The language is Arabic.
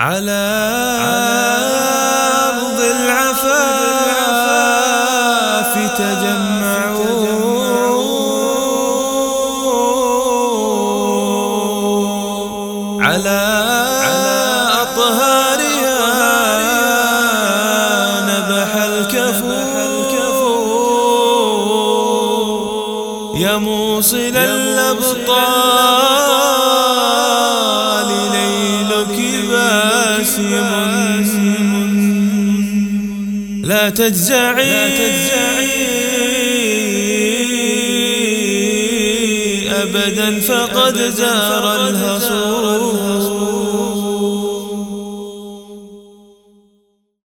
على أرض العفاف تجمعوا على أطهارها نبح الكفو يا موصل الأبطال. باسم لا تجزعي. أبدا فقد زار الهصول